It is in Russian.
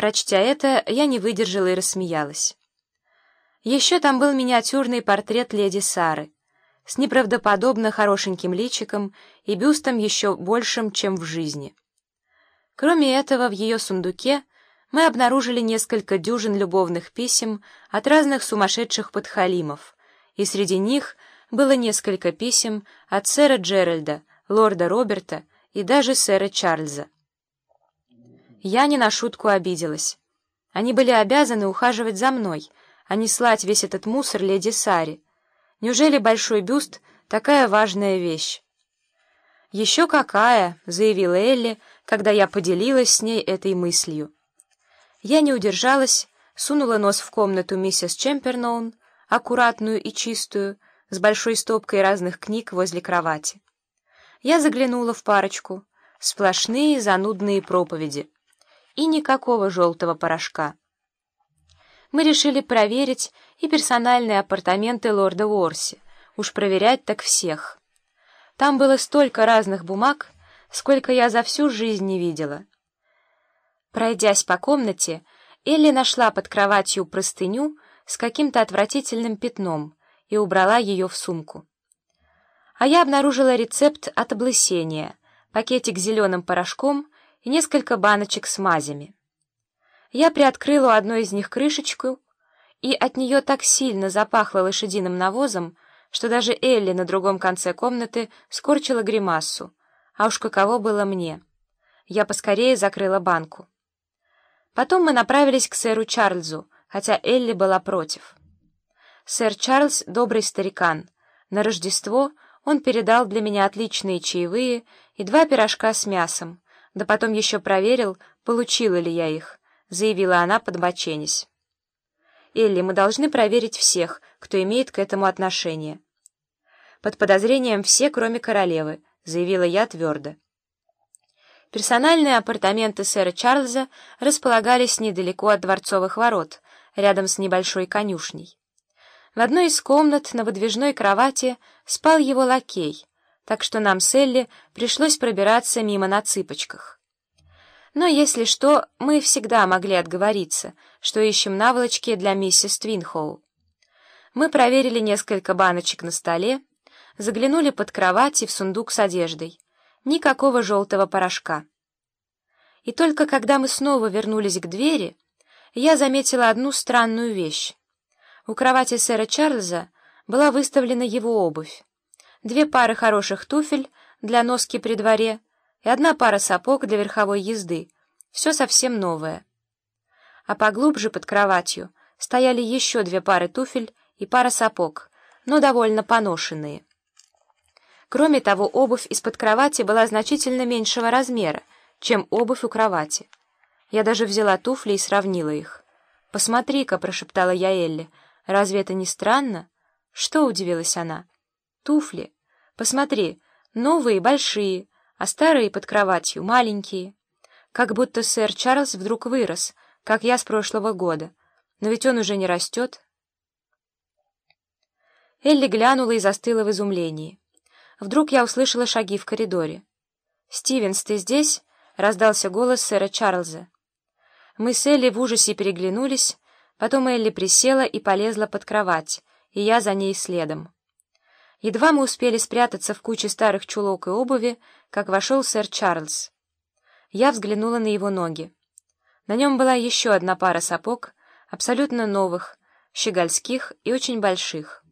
Прочтя это, я не выдержала и рассмеялась. Еще там был миниатюрный портрет леди Сары с неправдоподобно хорошеньким личиком и бюстом еще большим, чем в жизни. Кроме этого, в ее сундуке мы обнаружили несколько дюжин любовных писем от разных сумасшедших подхалимов, и среди них было несколько писем от сэра Джеральда, лорда Роберта и даже сэра Чарльза. Я не на шутку обиделась. Они были обязаны ухаживать за мной, а не слать весь этот мусор леди Саре. Неужели большой бюст — такая важная вещь? «Еще какая!» — заявила Элли, когда я поделилась с ней этой мыслью. Я не удержалась, сунула нос в комнату миссис Чемперноун, аккуратную и чистую, с большой стопкой разных книг возле кровати. Я заглянула в парочку. Сплошные занудные проповеди. И никакого желтого порошка. Мы решили проверить и персональные апартаменты лорда Уорси. Уж проверять так всех. Там было столько разных бумаг, сколько я за всю жизнь не видела. Пройдясь по комнате, Элли нашла под кроватью простыню с каким-то отвратительным пятном и убрала ее в сумку. А я обнаружила рецепт от облысения, пакетик с зеленым порошком и несколько баночек с мазями. Я приоткрыла одну из них крышечку, и от нее так сильно запахло лошадиным навозом, что даже Элли на другом конце комнаты скорчила гримассу, а уж каково было мне. Я поскорее закрыла банку. Потом мы направились к сэру Чарльзу, хотя Элли была против. Сэр Чарльз — добрый старикан. На Рождество он передал для меня отличные чаевые и два пирожка с мясом, да потом еще проверил, получила ли я их, заявила она, подбоченясь. «Элли, мы должны проверить всех, кто имеет к этому отношение». «Под подозрением все, кроме королевы», — заявила я твердо. Персональные апартаменты сэра Чарльза располагались недалеко от дворцовых ворот, рядом с небольшой конюшней. В одной из комнат на выдвижной кровати спал его лакей, так что нам с Элли пришлось пробираться мимо на цыпочках. Но если что, мы всегда могли отговориться, что ищем наволочки для миссис Твинхоу. Мы проверили несколько баночек на столе, заглянули под кровать и в сундук с одеждой. Никакого желтого порошка. И только когда мы снова вернулись к двери, я заметила одну странную вещь. У кровати сэра Чарльза была выставлена его обувь. Две пары хороших туфель для носки при дворе и одна пара сапог для верховой езды. Все совсем новое. А поглубже под кроватью стояли еще две пары туфель и пара сапог, но довольно поношенные. Кроме того, обувь из-под кровати была значительно меньшего размера, чем обувь у кровати. Я даже взяла туфли и сравнила их. «Посмотри-ка», — прошептала я Элли, — «разве это не странно?» «Что?» — удивилась она. «Туфли. Посмотри, новые большие, а старые под кроватью маленькие. Как будто сэр Чарльз вдруг вырос, как я с прошлого года. Но ведь он уже не растет». Элли глянула и застыла в изумлении. Вдруг я услышала шаги в коридоре. «Стивенс, ты здесь?» — раздался голос сэра Чарльза. Мы с Элли в ужасе переглянулись, потом Элли присела и полезла под кровать, и я за ней следом. Едва мы успели спрятаться в куче старых чулок и обуви, как вошел сэр Чарльз. Я взглянула на его ноги. На нем была еще одна пара сапог, абсолютно новых, щегольских и очень больших.